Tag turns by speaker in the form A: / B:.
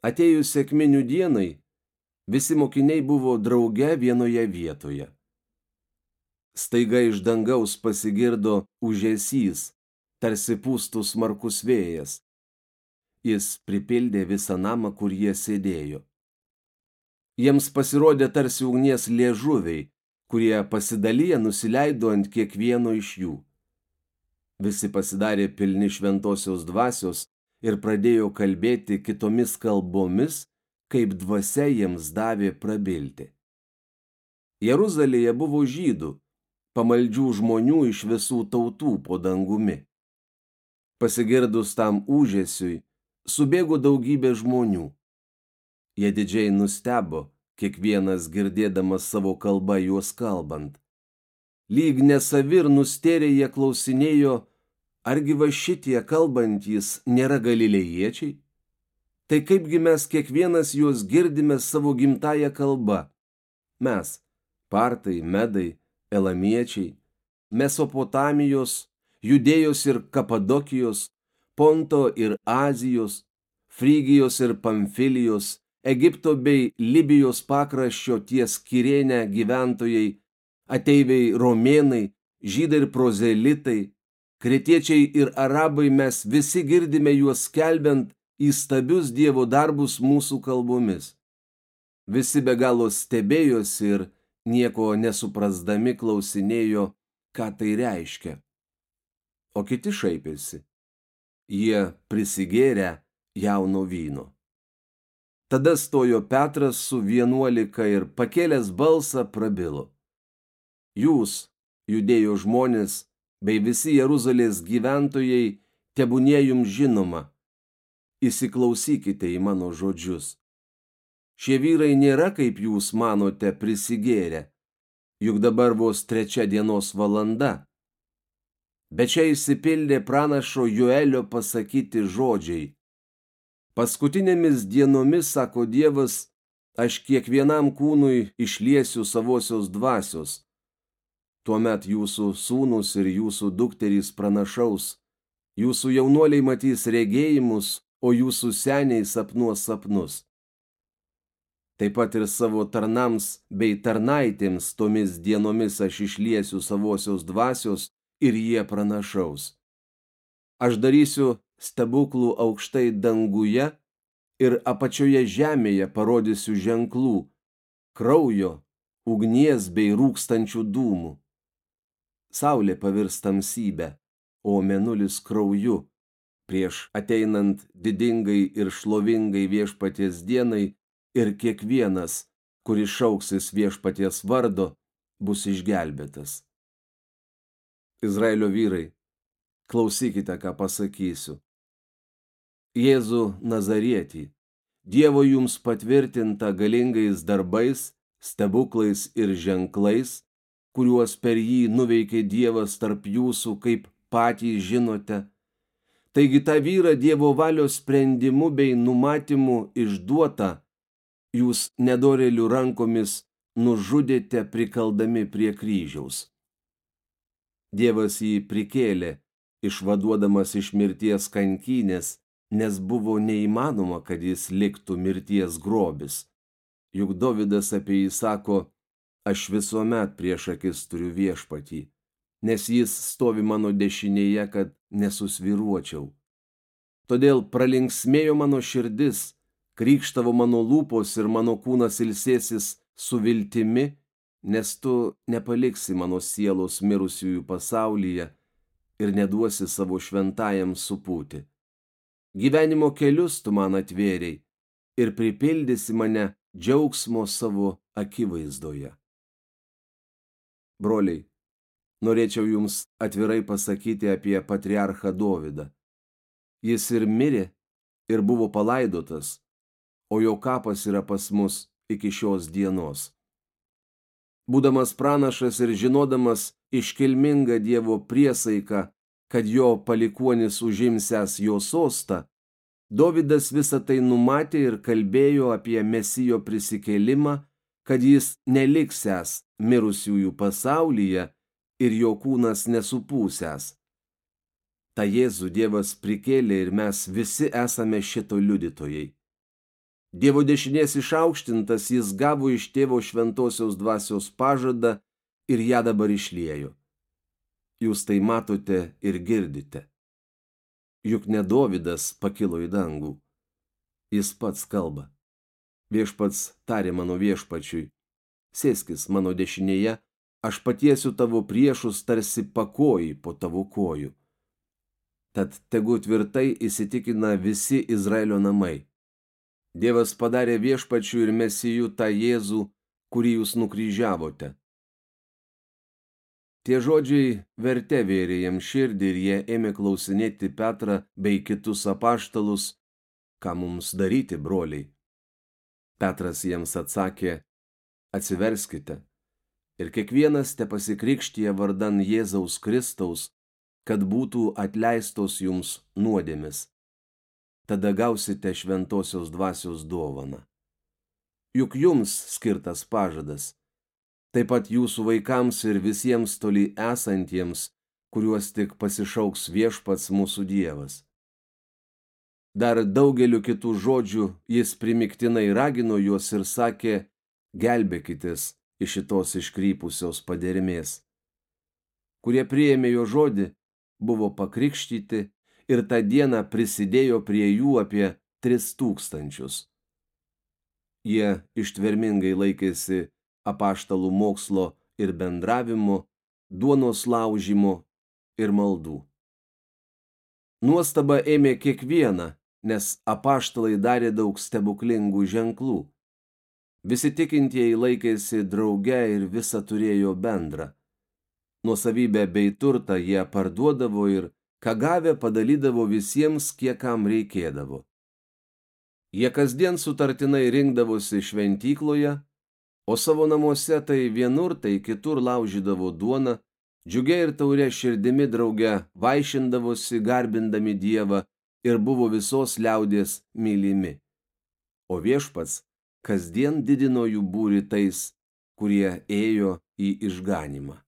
A: Atėjus sėkminių dienai, visi mokiniai buvo drauge vienoje vietoje. Staiga iš dangaus pasigirdo užėsys, tarsi pūstų smarkus vėjas. Jis pripildė visą namą, kur jie sėdėjo. Jiems pasirodė tarsi ugnies liežuviai, kurie pasidalyje nusileido ant kiekvieno iš jų. Visi pasidarė pilni šventosios dvasios ir pradėjo kalbėti kitomis kalbomis, kaip dvasia jiems davė prabilti. Jeruzalėje buvo žydų, pamaldžių žmonių iš visų tautų po dangumi. Pasigirdus tam užėsiui, subėgo daugybė žmonių. Jie didžiai nustebo, kiekvienas girdėdamas savo kalbą juos kalbant. Lyg nesavir nustėrė jie klausinėjo, argi va šitie kalbantys nėra galilėjiečiai? Tai kaipgi mes kiekvienas juos girdime savo gimtają kalbą? Mes, partai, medai, elamiečiai, Mesopotamijos, Judėjos ir Kapadokijos, Ponto ir Azijos, Frygijos ir Pamfilijos, Egipto bei Libijos pakraščio ties Kirėne gyventojai, ateiviai romėnai, žydai ir prozelitai, kretiečiai ir arabai mes visi girdime juos skelbiant įstabius Dievo darbus mūsų kalbomis. Visi be galo stebėjosi ir nieko nesuprasdami klausinėjo, ką tai reiškia. O kiti šaipėsi. Jie prisigėrė jauno vyno. Tada stojo Petras su vienuolika ir pakėlęs balsą prabilo. Jūs, judėjo žmonės, bei visi Jeruzalės gyventojai, tebūnie jums žinoma. Įsiklausykite į mano žodžius. Šie vyrai nėra, kaip jūs manote, prisigėrę, juk dabar vos trečia dienos valanda. Bet čia įsipildė pranašo Joelio pasakyti žodžiai – Paskutinėmis dienomis, sako Dievas, aš kiekvienam kūnui išliesiu savosios dvasios. Tuomet jūsų sūnus ir jūsų dukterys pranašaus, jūsų jaunuoliai matys regėjimus, o jūsų seniai sapnuos sapnus. Taip pat ir savo tarnams bei tarnaitėms tomis dienomis aš išliesiu savosios dvasios ir jie pranašaus. Aš darysiu stebuklų aukštai danguje ir apačioje žemėje parodysiu ženklų – kraujo, ugnies bei rūkstančių dūmų. Saulė pavirs tamsybę, o menulis krauju, prieš ateinant didingai ir šlovingai viešpaties dienai ir kiekvienas, kuris šauksis viešpaties vardo, bus išgelbėtas. Izraelio vyrai, klausykite, ką pasakysiu. Jėzų Nazarietį, Dievo jums patvirtinta galingais darbais, stebuklais ir ženklais, kuriuos per jį nuveikė Dievas tarp jūsų, kaip patys žinote. Taigi tą vyrą Dievo valios sprendimu bei numatymu išduota, jūs nedorelių rankomis nužudėte prikaldami prie kryžiaus. Dievas jį prikėlė, išvaduodamas iš mirties kankynės, nes buvo neįmanoma, kad jis liktų mirties grobis. Juk Dovydas apie jį sako, aš visuomet prieš akis turiu viešpatį, nes jis stovi mano dešinėje, kad nesusviruočiau. Todėl pralinksmėjo mano širdis, krikštavo mano lūpos ir mano kūnas ilsėsis su viltimi, nes tu nepaliksi mano sielos mirusiųjų pasaulyje ir neduosi savo šventajam supūti gyvenimo kelius tu man atvėriai ir pripildysi mane džiaugsmo savo akivaizdoje. Broliai, norėčiau jums atvirai pasakyti apie patriarchą Dovydą. Jis ir mirė, ir buvo palaidotas, o jo kapas yra pas mus iki šios dienos. Būdamas pranašas ir žinodamas iškilmingą Dievo priesaiką kad jo palikuonis užimsęs jo sostą, Dovydas visą tai numatė ir kalbėjo apie mesijo prisikėlimą, kad jis neliksęs mirusiųjų pasaulyje ir jo kūnas nesupūsęs. Ta Jėzų Dievas prikėlė ir mes visi esame šito liudytojai. Dievo dešinės išaukštintas jis gavo iš tėvo šventosios dvasios pažadą ir ją dabar išliejo. Jūs tai matote ir girdite. Juk ne Dovydas pakilo į dangų. Jis pats kalba. Viešpats tarė mano viešpačiui, sėskis mano dešinėje, aš patiesiu tavo priešus tarsi pakoji po tavo kojų. Tad tegu tvirtai įsitikina visi Izraelio namai. Dievas padarė viešpačių ir mesijų tą Jėzų, kurį jūs nukryžiavote. Tie žodžiai verte vėrė jam širdį ir jie ėmė klausinėti Petrą bei kitus apaštalus, ką mums daryti, broliai. Petras jiems atsakė, atsiverskite ir kiekvienas te pasikrikštyje vardan Jėzaus Kristaus, kad būtų atleistos jums nuodėmis. Tada gausite šventosios dvasios dovaną. Juk jums skirtas pažadas, taip pat jūsų vaikams ir visiems toli esantiems, kuriuos tik pasišauks viešpats mūsų Dievas. Dar daugeliu kitų žodžių jis primiktinai ragino juos ir sakė, gelbėkitės iš šitos iškrypusios padermės. Kurie priėmė jo žodį, buvo pakrikštyti ir tą dieną prisidėjo prie jų apie tris tūkstančius. Jie ištvermingai laikėsi apaštalų mokslo ir bendravimo, duonos laužimo ir maldų. Nuostaba ėmė kiekvieną, nes apaštalai darė daug stebuklingų ženklų. Visi tikintieji laikėsi drauge ir visą turėjo bendrą. Nuosavybę bei turtą jie parduodavo ir, ką gavę, padalydavo visiems, kiek kam reikėdavo. Jie kasdien sutartinai rinkdavosi šventykloje, o savo namuose tai vienur, tai kitur laužydavo duoną, džiugiai ir taurė širdimi drauge vaišindavosi garbindami Dievą ir buvo visos liaudės mylimi. O viešpats kasdien didino jų būri tais, kurie ėjo į išganimą.